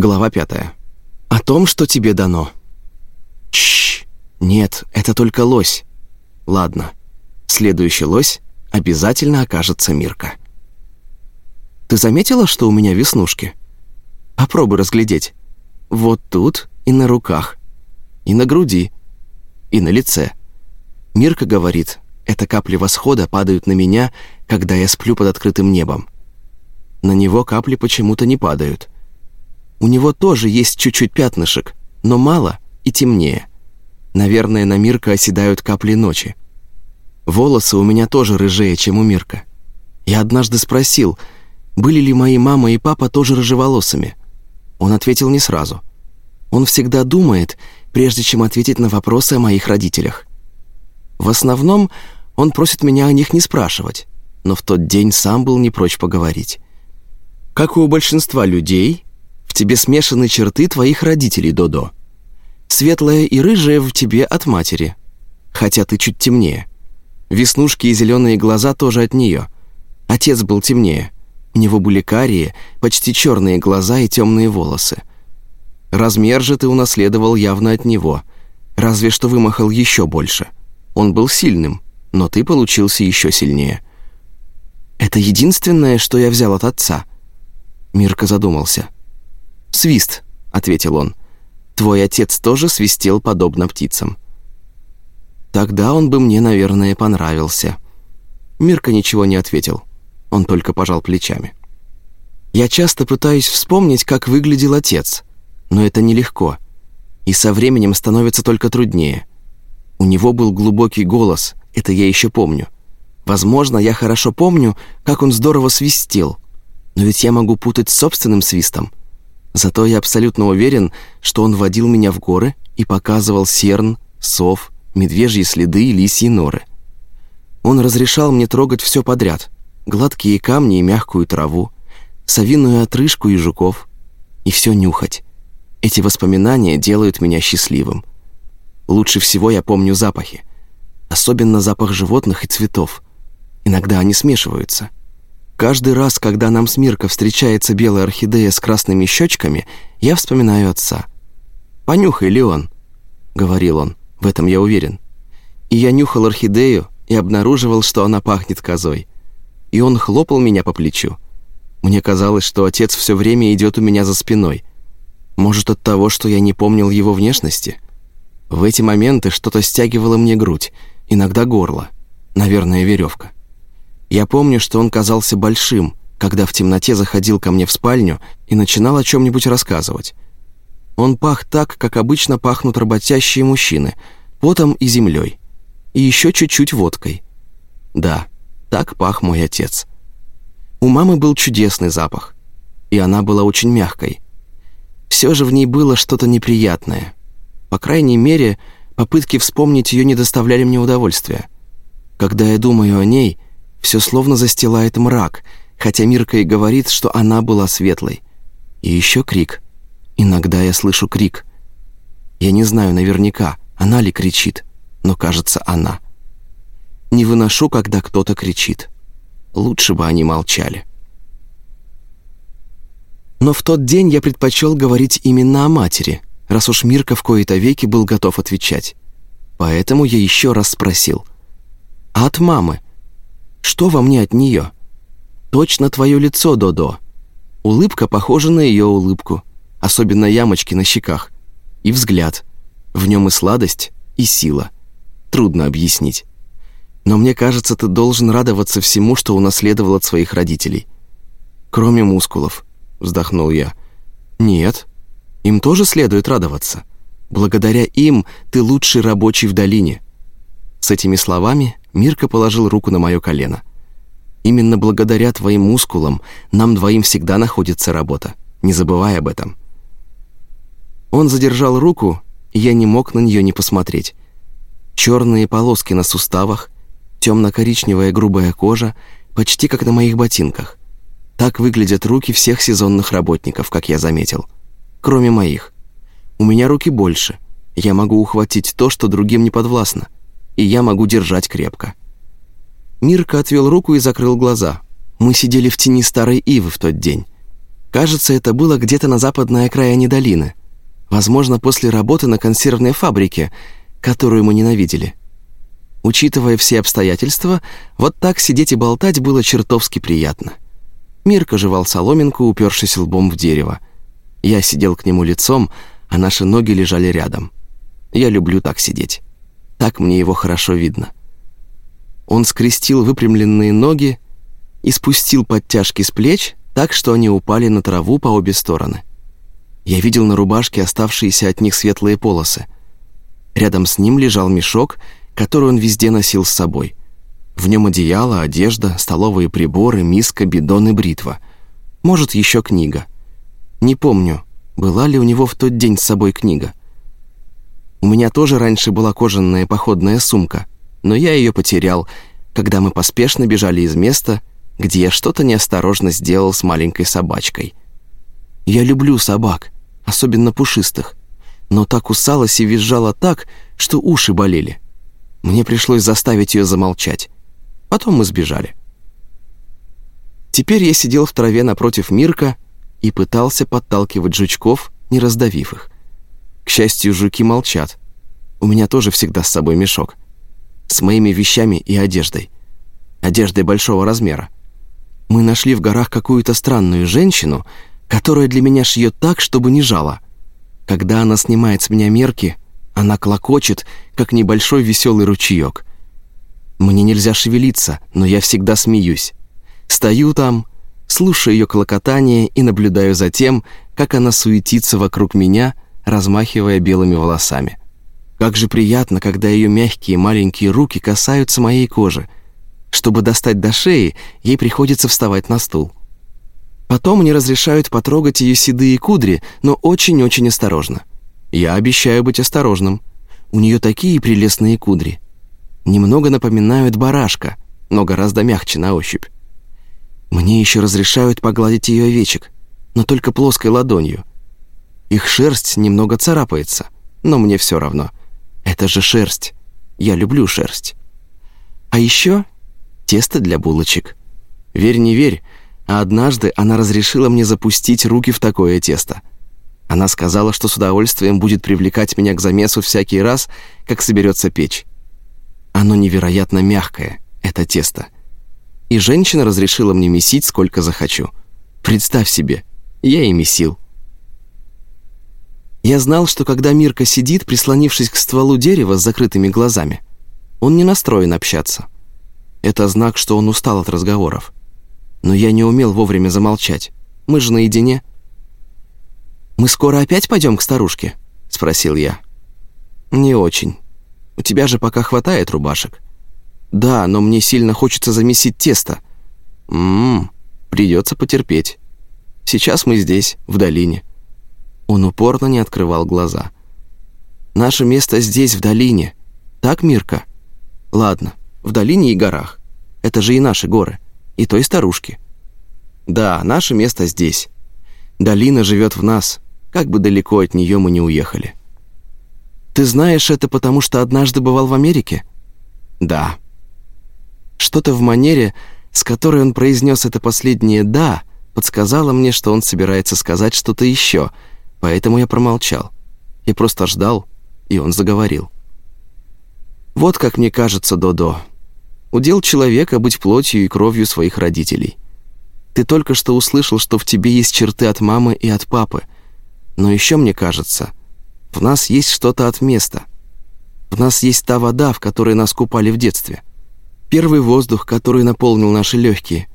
Глава пятая. О том, что тебе дано. Чш. Нет, это только лось. Ладно. Следующий лось обязательно окажется Мирка. Ты заметила, что у меня веснушки? Попробуй разглядеть. Вот тут и на руках, и на груди, и на лице. Мирка говорит, это капли восхода падают на меня, когда я сплю под открытым небом. На него капли почему-то не падают. У него тоже есть чуть-чуть пятнышек, но мало и темнее. Наверное, на Мирка оседают капли ночи. Волосы у меня тоже рыжее, чем у Мирка. Я однажды спросил, были ли мои мама и папа тоже рыжеволосыми. Он ответил не сразу. Он всегда думает, прежде чем ответить на вопросы о моих родителях. В основном он просит меня о них не спрашивать, но в тот день сам был не прочь поговорить. Как и у большинства людей, в тебе смешаны черты твоих родителей, Додо. Светлое и рыжее в тебе от матери, хотя ты чуть темнее. Веснушки и зеленые глаза тоже от нее. Отец был темнее. У него были карие, почти черные глаза и темные волосы. Размер же ты унаследовал явно от него, разве что вымахал еще больше. Он был сильным, но ты получился еще сильнее. Это единственное, что я взял от отца. Мирка задумался. «Свист», — ответил он. «Твой отец тоже свистел подобно птицам». «Тогда он бы мне, наверное, понравился». Мирка ничего не ответил. Он только пожал плечами. «Я часто пытаюсь вспомнить, как выглядел отец, но это нелегко, и со временем становится только труднее. У него был глубокий голос, это я еще помню. Возможно, я хорошо помню, как он здорово свистел, но ведь я могу путать с собственным свистом. Зато я абсолютно уверен, что он водил меня в горы и показывал серн, сов, медвежьи следы и лисьи норы. Он разрешал мне трогать все подряд. Гладкие камни и мягкую траву, совиную отрыжку и жуков. И все нюхать. Эти воспоминания делают меня счастливым. Лучше всего я помню запахи. Особенно запах животных и цветов. Иногда они смешиваются. Каждый раз, когда нам с Мирко встречается белая орхидея с красными щечками, я вспоминаю отца. «Понюхай, Леон», — говорил он, в этом я уверен. И я нюхал орхидею и обнаруживал, что она пахнет козой. И он хлопал меня по плечу. Мне казалось, что отец все время идет у меня за спиной. Может, от того, что я не помнил его внешности? В эти моменты что-то стягивало мне грудь, иногда горло, наверное, веревка. Я помню, что он казался большим, когда в темноте заходил ко мне в спальню и начинал о чем-нибудь рассказывать. Он пах так, как обычно пахнут работящие мужчины, потом и землей. И еще чуть-чуть водкой. Да, так пах мой отец. У мамы был чудесный запах, и она была очень мягкой. Все же в ней было что-то неприятное. По крайней мере, попытки вспомнить ее не доставляли мне удовольствия. Когда я думаю о ней — все словно застилает мрак, хотя Мирка и говорит, что она была светлой. И еще крик. Иногда я слышу крик. Я не знаю наверняка, она ли кричит, но кажется, она. Не выношу, когда кто-то кричит. Лучше бы они молчали. Но в тот день я предпочел говорить именно о матери, раз уж Мирка в кои-то веки был готов отвечать. Поэтому я еще раз спросил. «А от мамы?» Что во мне от нее? Точно твое лицо, Додо. Улыбка похожа на ее улыбку, особенно ямочки на щеках. И взгляд. В нем и сладость, и сила. Трудно объяснить. Но мне кажется, ты должен радоваться всему, что унаследовал от своих родителей. Кроме мускулов, вздохнул я. Нет, им тоже следует радоваться. Благодаря им ты лучший рабочий в долине. С этими словами Мирка положил руку на мое колено. «Именно благодаря твоим мускулам нам двоим всегда находится работа. Не забывай об этом». Он задержал руку, и я не мог на нее не посмотреть. Черные полоски на суставах, темно-коричневая грубая кожа, почти как на моих ботинках. Так выглядят руки всех сезонных работников, как я заметил. Кроме моих. У меня руки больше. Я могу ухватить то, что другим не подвластно и я могу держать крепко». Мирка отвел руку и закрыл глаза. Мы сидели в тени старой ивы в тот день. Кажется, это было где-то на западной окраине долины. Возможно, после работы на консервной фабрике, которую мы ненавидели. Учитывая все обстоятельства, вот так сидеть и болтать было чертовски приятно. Мирка жевал соломинку, упершись лбом в дерево. Я сидел к нему лицом, а наши ноги лежали рядом. Я люблю так сидеть. Так мне его хорошо видно. Он скрестил выпрямленные ноги и спустил подтяжки с плеч, так что они упали на траву по обе стороны. Я видел на рубашке оставшиеся от них светлые полосы. Рядом с ним лежал мешок, который он везде носил с собой. В нем одеяло, одежда, столовые приборы, миска, бидон и бритва. Может, еще книга. Не помню, была ли у него в тот день с собой книга. У меня тоже раньше была кожаная походная сумка, но я ее потерял, когда мы поспешно бежали из места, где я что-то неосторожно сделал с маленькой собачкой. Я люблю собак, особенно пушистых, но так кусалась и визжала так, что уши болели. Мне пришлось заставить ее замолчать. Потом мы сбежали. Теперь я сидел в траве напротив Мирка и пытался подталкивать жучков, не раздавив их. К счастью, жуки молчат. У меня тоже всегда с собой мешок. С моими вещами и одеждой. Одеждой большого размера. Мы нашли в горах какую-то странную женщину, которая для меня шьет так, чтобы не жало. Когда она снимает с меня мерки, она клокочет, как небольшой веселый ручеек. Мне нельзя шевелиться, но я всегда смеюсь. Стою там, слушаю ее клокотание и наблюдаю за тем, как она суетится вокруг меня, размахивая белыми волосами. Как же приятно, когда ее мягкие маленькие руки касаются моей кожи — чтобы достать до шеи, ей приходится вставать на стул. Потом мне разрешают потрогать ее седые кудри, но очень-очень осторожно. Я обещаю быть осторожным. У нее такие прелестные кудри. Немного напоминают барашка, но гораздо мягче на ощупь. Мне еще разрешают погладить ее овечек, но только плоской ладонью. Их шерсть немного царапается, но мне все равно. Это же шерсть. Я люблю шерсть. А еще тесто для булочек. Верь, не верь, а однажды она разрешила мне запустить руки в такое тесто. Она сказала, что с удовольствием будет привлекать меня к замесу всякий раз, как соберется печь. Оно невероятно мягкое, это тесто. И женщина разрешила мне месить, сколько захочу. Представь себе, я и месил. Я знал, что когда Мирка сидит, прислонившись к стволу дерева с закрытыми глазами, он не настроен общаться. Это знак, что он устал от разговоров. Но я не умел вовремя замолчать. Мы же наедине. «Мы скоро опять пойдем к старушке?» — спросил я. «Не очень. У тебя же пока хватает рубашек». «Да, но мне сильно хочется замесить тесто». «Ммм, придется потерпеть. Сейчас мы здесь, в долине». Он упорно не открывал глаза. «Наше место здесь, в долине. Так, Мирка?» «Ладно, в долине и горах. Это же и наши горы, и той старушки. Да, наше место здесь. Долина живет в нас, как бы далеко от нее мы не уехали. Ты знаешь это, потому что однажды бывал в Америке? Да. Что-то в манере, с которой он произнес это последнее «да», подсказало мне, что он собирается сказать что-то еще, поэтому я промолчал. И просто ждал, и он заговорил. «Вот как мне кажется, Додо, Удел человека быть плотью и кровью своих родителей. Ты только что услышал, что в тебе есть черты от мамы и от папы. Но еще мне кажется, в нас есть что-то от места. В нас есть та вода, в которой нас купали в детстве. Первый воздух, который наполнил наши легкие.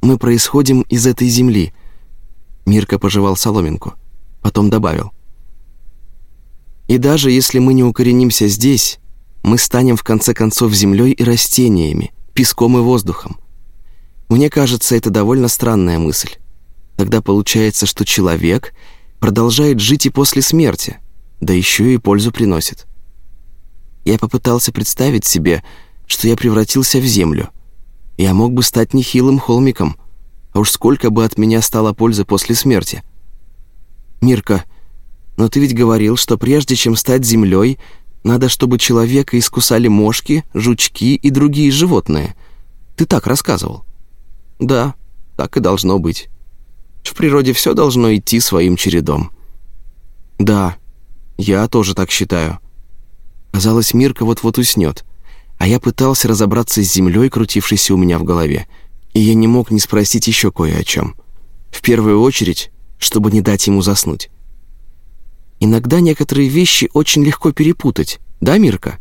Мы происходим из этой земли. Мирка пожевал соломинку. Потом добавил. И даже если мы не укоренимся здесь, мы станем в конце концов землей и растениями, песком и воздухом. Мне кажется, это довольно странная мысль. Тогда получается, что человек продолжает жить и после смерти, да еще и пользу приносит. Я попытался представить себе, что я превратился в землю. Я мог бы стать нехилым холмиком, а уж сколько бы от меня стало пользы после смерти. Мирка, но ты ведь говорил, что прежде чем стать землей, надо, чтобы человека искусали мошки, жучки и другие животные. Ты так рассказывал. Да, так и должно быть. В природе все должно идти своим чередом. Да, я тоже так считаю. Казалось, Мирка вот-вот уснет, а я пытался разобраться с землей, крутившейся у меня в голове, и я не мог не спросить еще кое о чем. В первую очередь, чтобы не дать ему заснуть. Иногда некоторые вещи очень легко перепутать, да, Мирка?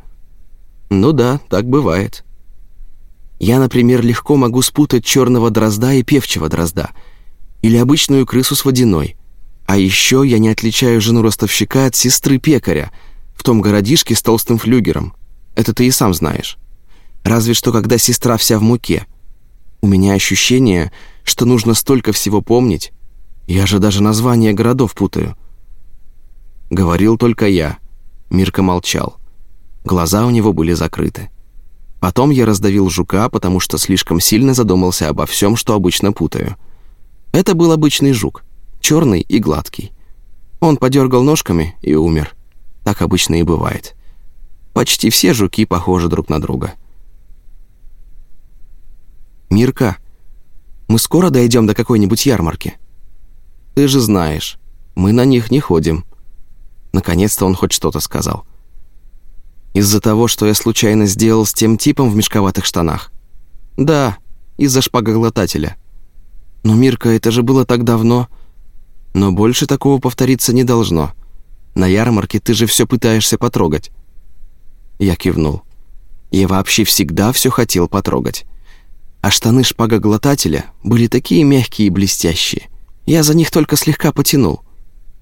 Ну да, так бывает. Я, например, легко могу спутать черного дрозда и певчего дрозда, или обычную крысу с водяной. А еще я не отличаю жену ростовщика от сестры пекаря в том городишке с толстым флюгером. Это ты и сам знаешь. Разве что, когда сестра вся в муке. У меня ощущение, что нужно столько всего помнить. Я же даже названия городов путаю. Говорил только я. Мирка молчал. Глаза у него были закрыты. Потом я раздавил жука, потому что слишком сильно задумался обо всем, что обычно путаю. Это был обычный жук, черный и гладкий. Он подергал ножками и умер. Так обычно и бывает. Почти все жуки похожи друг на друга. «Мирка, мы скоро дойдем до какой-нибудь ярмарки?» «Ты же знаешь, мы на них не ходим». Наконец-то он хоть что-то сказал. Из-за того, что я случайно сделал с тем типом в мешковатых штанах. Да, из-за шпагоглотателя. Но, Мирка, это же было так давно. Но больше такого повториться не должно. На ярмарке ты же все пытаешься потрогать. Я кивнул. Я вообще всегда все хотел потрогать. А штаны шпагоглотателя были такие мягкие и блестящие. Я за них только слегка потянул.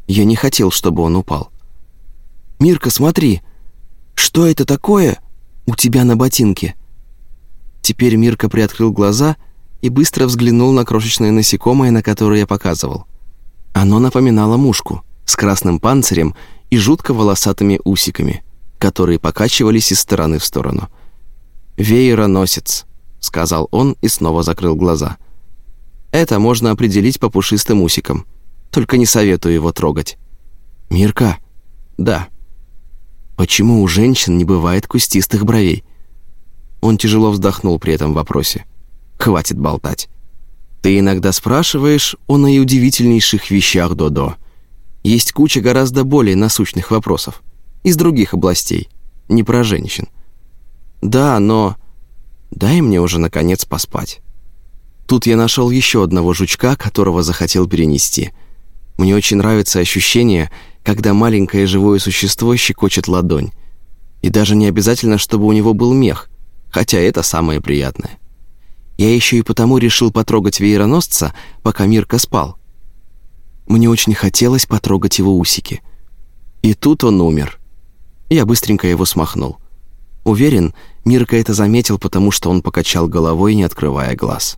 Я не хотел, чтобы он упал. «Мирка, смотри!» «Что это такое у тебя на ботинке?» Теперь Мирка приоткрыл глаза и быстро взглянул на крошечное насекомое, на которое я показывал. Оно напоминало мушку с красным панцирем и жутко волосатыми усиками, которые покачивались из стороны в сторону. «Веероносец», — сказал он и снова закрыл глаза. «Это можно определить по пушистым усикам. Только не советую его трогать». «Мирка?» «Да». Почему у женщин не бывает кустистых бровей? Он тяжело вздохнул при этом вопросе. Хватит болтать. Ты иногда спрашиваешь о наиудивительнейших вещах Додо. Есть куча гораздо более насущных вопросов. Из других областей. Не про женщин. Да, но... Дай мне уже, наконец, поспать. Тут я нашел еще одного жучка, которого захотел перенести. Мне очень нравится ощущение, когда маленькое живое существо щекочет ладонь. И даже не обязательно, чтобы у него был мех, хотя это самое приятное. Я еще и потому решил потрогать веероносца, пока Мирка спал. Мне очень хотелось потрогать его усики. И тут он умер. Я быстренько его смахнул. Уверен, Мирка это заметил, потому что он покачал головой, не открывая глаз.